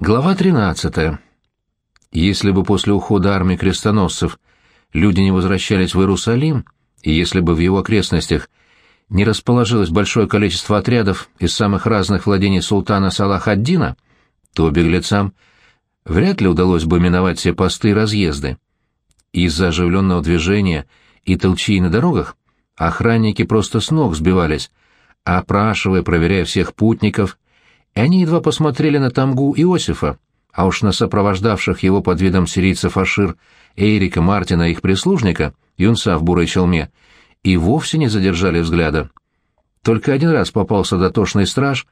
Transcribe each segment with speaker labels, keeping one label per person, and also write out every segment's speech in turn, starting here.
Speaker 1: Глава 13. Если бы после ухода армии крестоносцев люди не возвращались в Иерусалим, и если бы в его окрестностях не расположилось большое количество отрядов из самых разных владений султана Салах-ад-Дина, то беглецам вряд ли удалось бы миновать все посты и разъезды. Из-за оживленного движения и толчей на дорогах охранники просто с ног сбивались, опрашивая, проверяя всех путников, и они едва посмотрели на Тамгу Иосифа, а уж на сопровождавших его под видом сирийцев Ашир, Эйрика, Мартина и их прислужника, юнца в бурой челме, и вовсе не задержали взгляда. Только один раз попался дотошный страж,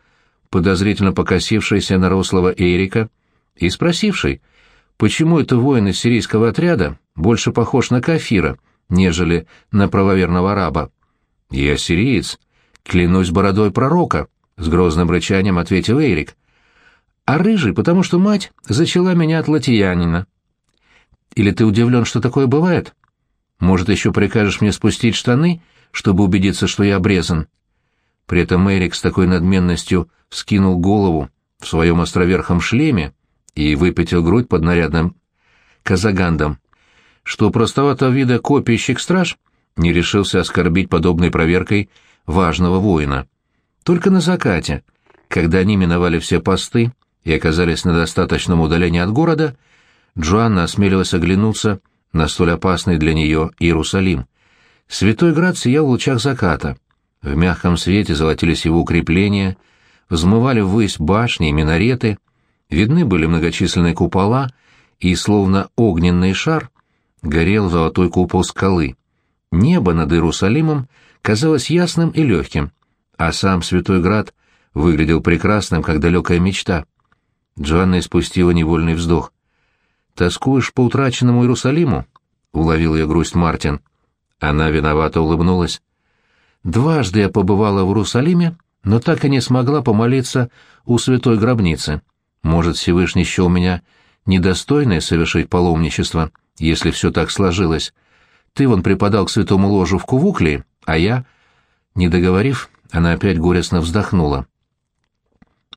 Speaker 1: подозрительно покосившийся на рослого Эйрика, и спросивший, почему это воин из сирийского отряда больше похож на кафира, нежели на правоверного раба. «Я сириец, клянусь бородой пророка», — с грозным рычанием ответил Эрик. «А рыжий, потому что мать зачала меня от латиянина». «Или ты удивлен, что такое бывает? Может, еще прикажешь мне спустить штаны, чтобы убедиться, что я обрезан?» При этом Эрик с такой надменностью вскинул голову в своем островерхом шлеме и выпятил грудь под нарядным казагандом, что простоватого вида копийщик-страж не решился оскорбить подобной проверкой важного воина. Только на закате, когда они миновали все посты и оказались на достаточном удалении от города, Джоанна осмелилась оглянуться на столь опасный для нее Иерусалим. Святой Град сиял в лучах заката. В мягком свете золотились его укрепления, взмывали ввысь башни и минареты, видны были многочисленные купола, и, словно огненный шар, горел золотой купол скалы. Небо над Иерусалимом казалось ясным и легким а сам Святой Град выглядел прекрасным, как далекая мечта. Джоанна испустила невольный вздох. «Тоскуешь по утраченному Иерусалиму?» — уловил я грусть Мартин. Она виновато улыбнулась. «Дважды я побывала в Иерусалиме, но так и не смогла помолиться у святой гробницы. Может, Всевышний еще у меня недостойное совершить паломничество, если все так сложилось. Ты вон преподал к святому ложу в Кувукле, а я...» Не договорив, она опять горестно вздохнула.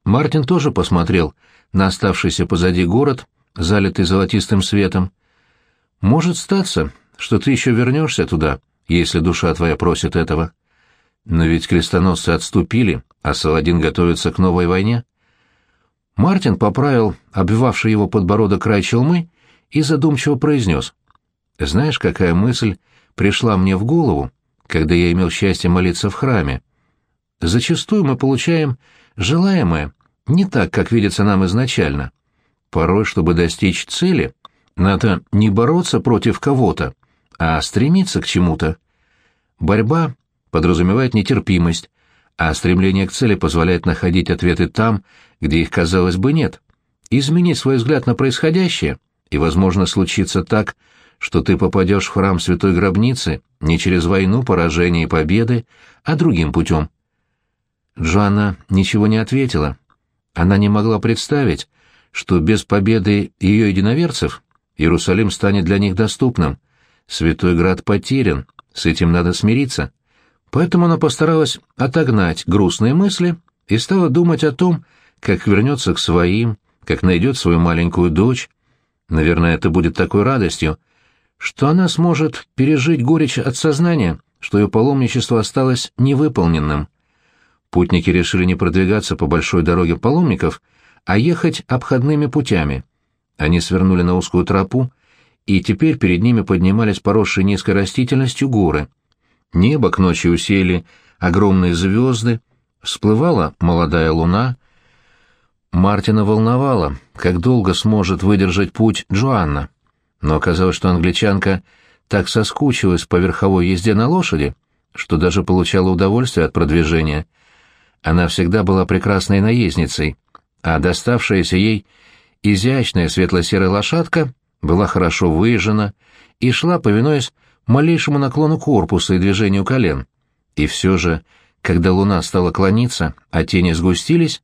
Speaker 1: Мартин тоже посмотрел на оставшийся позади город, залитый золотистым светом. «Может статься, что ты еще вернешься туда, если душа твоя просит этого. Но ведь крестоносцы отступили, а Саладин готовится к новой войне». Мартин поправил обвивавший его подбородок край челмы и задумчиво произнес. «Знаешь, какая мысль пришла мне в голову, когда я имел счастье молиться в храме? Зачастую мы получаем желаемое не так, как видится нам изначально. Порой, чтобы достичь цели, надо не бороться против кого-то, а стремиться к чему-то. Борьба подразумевает нетерпимость, а стремление к цели позволяет находить ответы там, где их, казалось бы, нет. Измени свой взгляд на происходящее, и, возможно, случится так, что ты попадешь в храм Святой Гробницы не через войну, поражение и победы, а другим путем. Джоанна ничего не ответила. Она не могла представить, что без победы ее единоверцев Иерусалим станет для них доступным. Святой Град потерян, с этим надо смириться. Поэтому она постаралась отогнать грустные мысли и стала думать о том, как вернется к своим, как найдет свою маленькую дочь. Наверное, это будет такой радостью, что она сможет пережить горечь от сознания, что ее паломничество осталось невыполненным. Путники решили не продвигаться по большой дороге паломников, а ехать обходными путями. Они свернули на узкую тропу, и теперь перед ними поднимались поросшие низкой растительностью горы. Небо к ночи усеяли огромные звезды, всплывала молодая луна. Мартина волновало, как долго сможет выдержать путь Джоанна. Но оказалось, что англичанка так соскучилась по верховой езде на лошади, что даже получала удовольствие от продвижения — она всегда была прекрасной наездницей, а доставшаяся ей изящная светло-серая лошадка была хорошо выезжена и шла, повинуясь малейшему наклону корпуса и движению колен. И все же, когда луна стала клониться, а тени сгустились,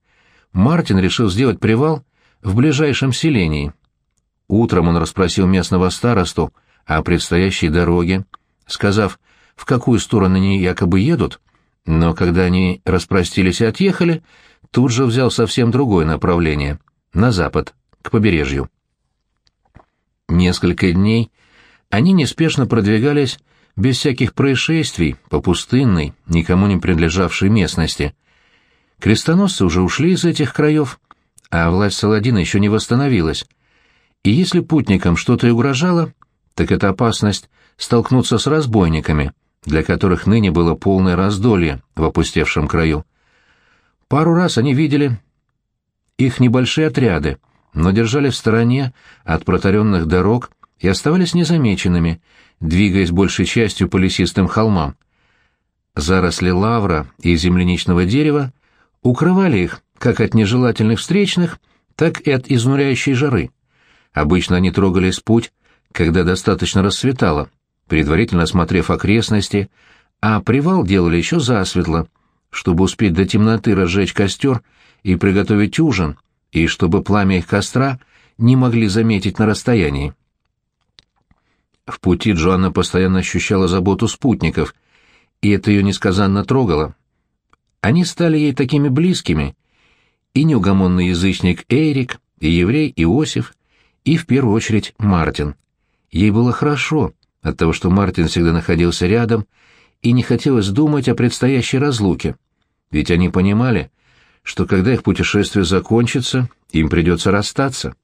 Speaker 1: Мартин решил сделать привал в ближайшем селении. Утром он расспросил местного старосту о предстоящей дороге, сказав, в какую сторону они якобы едут, но когда они распростились и отъехали, тут же взял совсем другое направление. на запад, к побережью. Несколько дней они неспешно продвигались без всяких происшествий по пустынной, никому не принадлежавшей местности. Крестоносцы уже ушли из этих краев, а власть Саладина еще не восстановилась. И если путникам что-то и угрожало, так это опасность столкнуться с разбойниками, для которых ныне было полное раздолье в опустевшем краю. Пару раз они видели их небольшие отряды, но держали в стороне от протаренных дорог и оставались незамеченными, двигаясь большей частью по лесистым холмам. Заросли лавра и земляничного дерева укрывали их как от нежелательных встречных, так и от изнуряющей жары. Обычно они трогались путь, когда достаточно рассветало, предварительно осмотрев окрестности, а привал делали еще засветло, чтобы успеть до темноты разжечь костер и приготовить ужин, и чтобы пламя их костра не могли заметить на расстоянии. В пути Джоанна постоянно ощущала заботу спутников, и это ее несказанно трогало. Они стали ей такими близкими, и неугомонный язычник Эрик, и еврей Иосиф, и, в первую очередь, Мартин. Ей было хорошо от того, что Мартин всегда находился рядом, и не хотелось думать о предстоящей разлуке, ведь они понимали, что когда их путешествие закончится, им придется расстаться.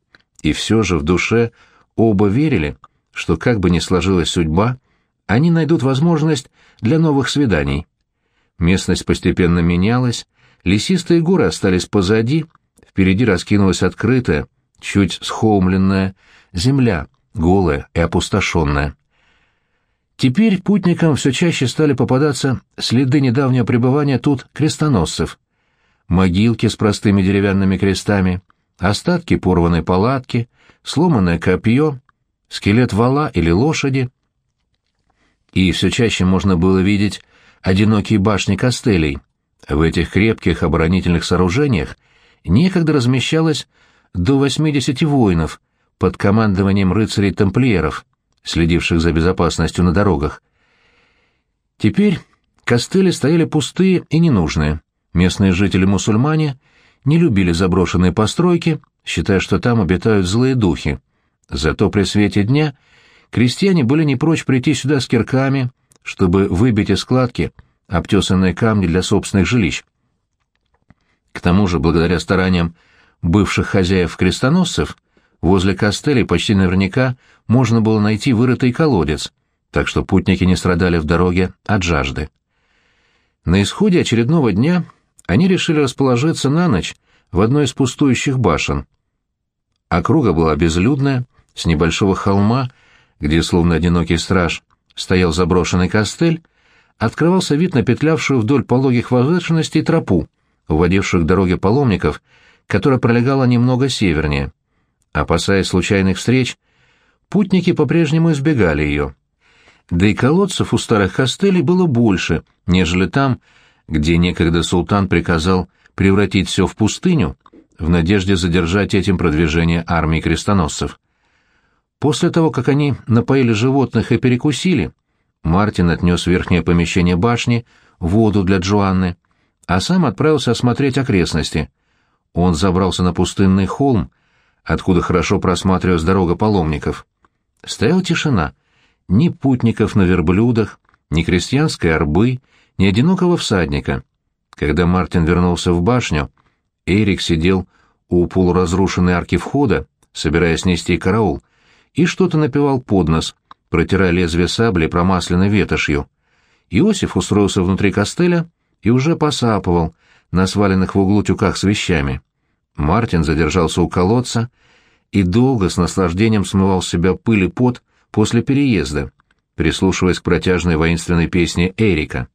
Speaker 1: И все же в душе оба верили, что как бы ни сложилась судьба, они найдут возможность для новых свиданий. Местность постепенно менялась, лесистые горы остались позади, впереди раскинулась открытая, чуть схоумленная земля, голая и опустошенная. Теперь путникам все чаще стали попадаться следы недавнего пребывания тут крестоносцев. Могилки с простыми деревянными крестами, остатки порванной палатки, сломанное копье, скелет вала или лошади. И все чаще можно было видеть одинокие башни костелей. В этих крепких оборонительных сооружениях некогда размещалось до 80 воинов под командованием рыцарей-тамплиеров, следивших за безопасностью на дорогах. Теперь костыли стояли пустые и ненужные. Местные жители-мусульмане не любили заброшенные постройки, считая, что там обитают злые духи. Зато при свете дня крестьяне были не прочь прийти сюда с кирками, чтобы выбить из складки обтесанные камни для собственных жилищ. К тому же, благодаря стараниям бывших хозяев-крестоносцев, возле костелей почти наверняка можно было найти вырытый колодец, так что путники не страдали в дороге от жажды. На исходе очередного дня они решили расположиться на ночь в одной из пустующих башен. Округа была безлюдная, с небольшого холма, где, словно одинокий страж, стоял заброшенный костель, открывался вид на петлявшую вдоль пологих возвышенностей тропу, уводившую к дороге паломников, которая пролегала немного севернее. Опасаясь случайных встреч, путники по-прежнему избегали ее. Да и колодцев у старых костелей было больше, нежели там, где некогда султан приказал превратить все в пустыню, в надежде задержать этим продвижение армии крестоносцев. После того, как они напоили животных и перекусили, Мартин отнес верхнее помещение башни воду для Джоанны, а сам отправился осмотреть окрестности. Он забрался на пустынный холм, откуда хорошо просматривалась дорога паломников. Стояла тишина. Ни путников на верблюдах, ни крестьянской арбы, ни одинокого всадника. Когда Мартин вернулся в башню, Эрик сидел у полуразрушенной арки входа, собираясь нести караул, и что-то напевал под нос, протирая лезвие сабли промасленной ветошью. Иосиф устроился внутри костыля и уже посапывал на сваленных в углу тюках с вещами. Мартин задержался у колодца и долго с наслаждением смывал с себя пыль и пот после переезда, прислушиваясь к протяжной воинственной песне Эрика.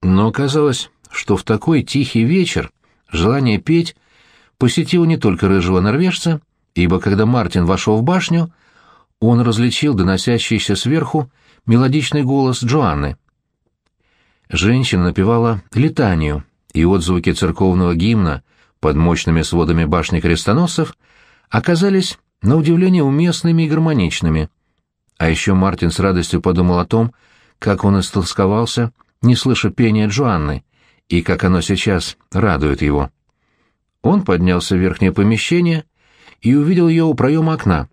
Speaker 1: Но оказалось, что в такой тихий вечер желание петь посетило не только рыжего норвежца, ибо когда Мартин вошел в башню, он различил доносящийся сверху мелодичный голос Джоанны. Женщина напевала летанию, и отзвуки церковного гимна под мощными сводами башни крестоносцев оказались, на удивление, уместными и гармоничными. А еще Мартин с радостью подумал о том, как он истолсковался, не слыша пения Джоанны, и как оно сейчас радует его. Он поднялся в верхнее помещение и увидел ее у проема окна.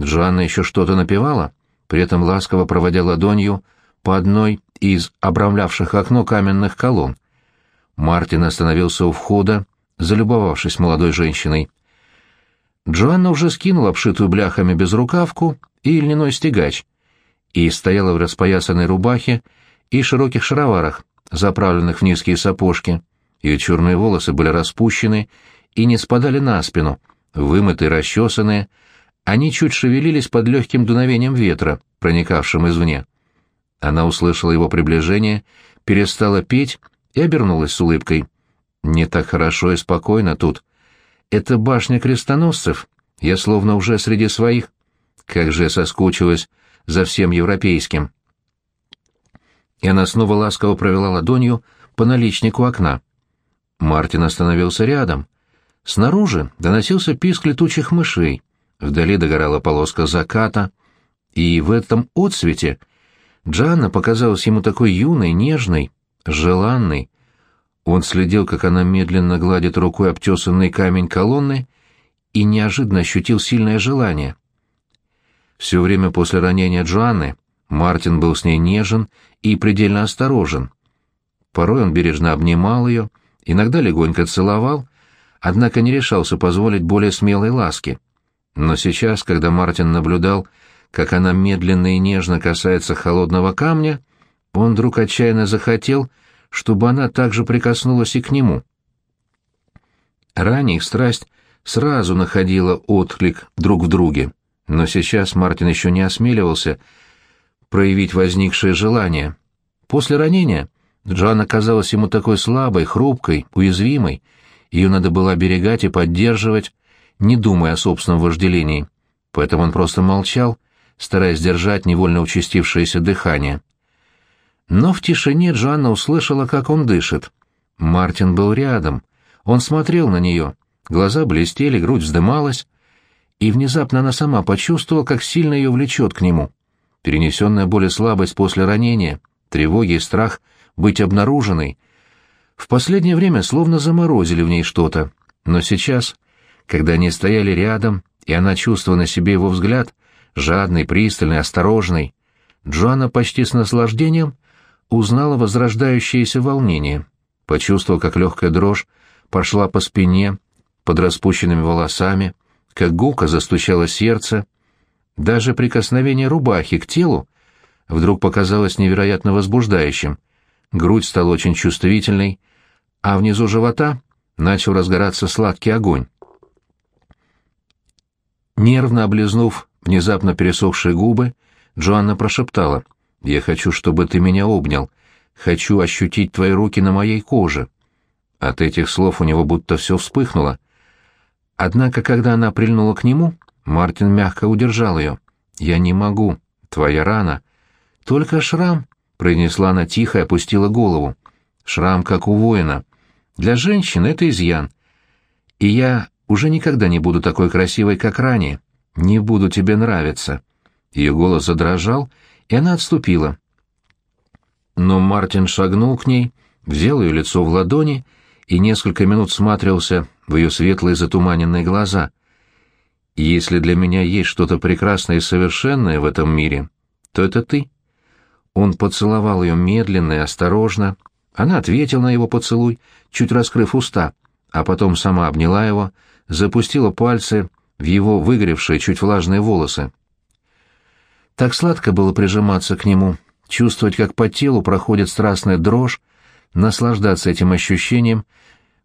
Speaker 1: Джоанна еще что-то напевала, при этом ласково проводя ладонью по одной из обрамлявших окно каменных колонн. Мартин остановился у входа, залюбовавшись молодой женщиной. Джоанна уже скинула обшитую бляхами безрукавку и льняной стегач и стояла в распоясанной рубахе и широких шароварах, заправленных в низкие сапожки. Ее черные волосы были распущены и не спадали на спину, вымытые, расчесанные, они чуть шевелились под легким дуновением ветра, проникавшим извне. Она услышала его приближение, перестала петь и обернулась с улыбкой. «Не так хорошо и спокойно тут. Это башня крестоносцев. Я словно уже среди своих. Как же я соскучилась за всем европейским». И она снова ласково провела ладонью по наличнику окна. Мартин остановился рядом. Снаружи доносился писк летучих мышей. Вдали догорала полоска заката, и в этом отсвете Джанна показалась ему такой юной, нежной, желанной. Он следил, как она медленно гладит рукой обтесанный камень колонны, и неожиданно ощутил сильное желание. Все время после ранения Джоанны Мартин был с ней нежен и предельно осторожен. Порой он бережно обнимал ее, иногда легонько целовал, однако не решался позволить более смелой ласки. Но сейчас, когда Мартин наблюдал, как она медленно и нежно касается холодного камня, он вдруг отчаянно захотел, чтобы она также прикоснулась и к нему. Ранее страсть сразу находила отклик друг в друге, но сейчас Мартин еще не осмеливался проявить возникшее желание. После ранения Джоанна казалась ему такой слабой, хрупкой, уязвимой, ее надо было оберегать и поддерживать, не думая о собственном вожделении. Поэтому он просто молчал, стараясь держать невольно участившееся дыхание. Но в тишине Джоанна услышала, как он дышит. Мартин был рядом. Он смотрел на нее. Глаза блестели, грудь вздымалась. И внезапно она сама почувствовала, как сильно ее влечет к нему. Перенесенная боль и слабость после ранения, тревоги и страх быть обнаруженной, в последнее время словно заморозили в ней что-то. Но сейчас, когда они стояли рядом, и она чувствовала на себе его взгляд, жадный, пристальный, осторожный, Джоанна почти с наслаждением узнала возрождающееся волнение, почувствовала, как легкая дрожь пошла по спине, под распущенными волосами, как гулко застучало сердце. Даже прикосновение рубахи к телу вдруг показалось невероятно возбуждающим. Грудь стала очень чувствительной, а внизу живота начал разгораться сладкий огонь. Нервно облизнув внезапно пересохшие губы, Джоанна прошептала, «Я хочу, чтобы ты меня обнял. Хочу ощутить твои руки на моей коже». От этих слов у него будто все вспыхнуло. Однако, когда она прильнула к нему, Мартин мягко удержал ее. «Я не могу. Твоя рана». «Только шрам», — произнесла она тихо и опустила голову. «Шрам, как у воина. Для женщин это изъян. И я уже никогда не буду такой красивой, как ранее. Не буду тебе нравиться». Ее голос задрожал, и она отступила. Но Мартин шагнул к ней, взял ее лицо в ладони и несколько минут смотрелся в ее светлые затуманенные глаза. «Если для меня есть что-то прекрасное и совершенное в этом мире, то это ты». Он поцеловал ее медленно и осторожно. Она ответила на его поцелуй, чуть раскрыв уста, а потом сама обняла его, запустила пальцы в его выгоревшие, чуть влажные волосы. Так сладко было прижиматься к нему, чувствовать, как по телу проходит страстная дрожь, наслаждаться этим ощущением,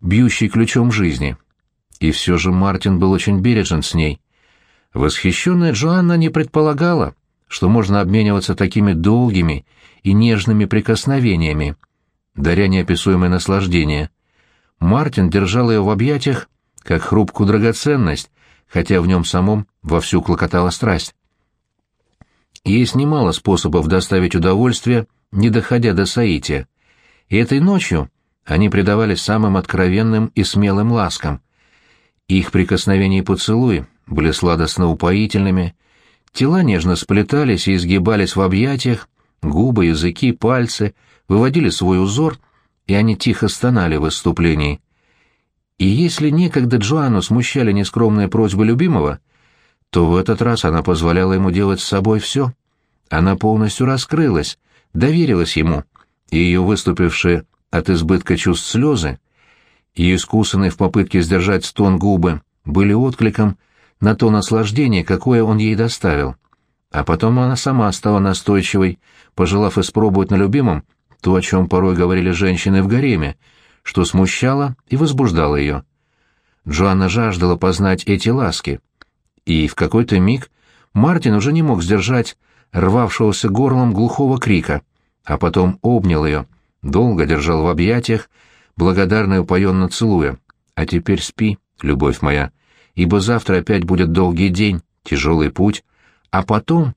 Speaker 1: бьющей ключом жизни. И все же Мартин был очень бережен с ней. Восхищенная Джоанна не предполагала, что можно обмениваться такими долгими и нежными прикосновениями, даря неописуемое наслаждение. Мартин держал ее в объятиях, как хрупкую драгоценность, хотя в нем самом вовсю клокотала страсть. Есть немало способов доставить удовольствие, не доходя до соития. И этой ночью они предавались самым откровенным и смелым ласкам. Их прикосновения и поцелуи были сладостно упоительными, тела нежно сплетались и изгибались в объятиях, губы, языки, пальцы выводили свой узор, и они тихо стонали в выступлении. И если некогда Джоанну смущали нескромные просьбы любимого, то в этот раз она позволяла ему делать с собой все. Она полностью раскрылась, доверилась ему, и ее выступившие от избытка чувств слезы, ее искусанные в попытке сдержать стон губы, были откликом на то наслаждение, какое он ей доставил. А потом она сама стала настойчивой, пожелав испробовать на любимом то, о чем порой говорили женщины в гареме, что смущало и возбуждало ее. Джоанна жаждала познать эти ласки, и в какой-то миг Мартин уже не мог сдержать рвавшегося горлом глухого крика, а потом обнял ее, долго держал в объятиях, благодарно и упоенно целуя. «А теперь спи, любовь моя, ибо завтра опять будет долгий день, тяжелый путь, а потом